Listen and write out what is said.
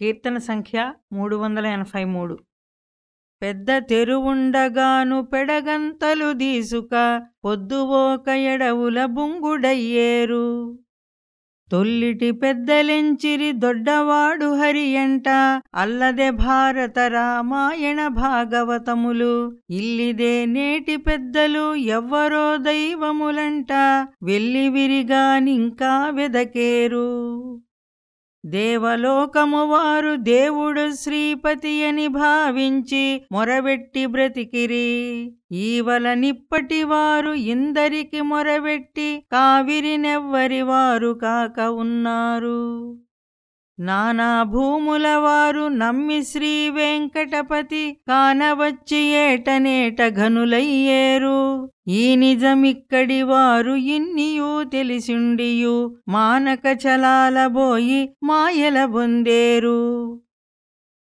కీర్తన సంఖ్య మూడు వందల ఎనభై మూడు. పెద్ద తెరువుండగాను పెడగంతలు దీసుక పొద్దువోక ఎడవుల బుంగుడయ్యేరు. తొల్లిటి పెద్దలెంచిరి దొడ్డవాడు హరియంట అల్లదే భారత రామాయణ భాగవతములు. ఇల్లిదే నేటి పెద్దలు ఎవ్వరో దైవములంట. వెల్లివిరిగానింకా వెదకేరు. దేవలోకము వారు దేవుడు శ్రీపతి అని భావించి మొరబెట్టి బ్రతికిరి. ఈవలనిప్పటి వారు ఇందరికి మొరబెట్టి కావిరినెవ్వరి వారు కాక ఉన్నారు. నానాభూముల వారు నమ్మి శ్రీ వెంకటపతి కానవచ్చి ఏటనేట ఘనులయ్యేరు. ఈ నిజమిక్కడి వారు ఇన్నియూ తెలిసిండియు. మానక చలాలబోయి మాయల బొందేరు.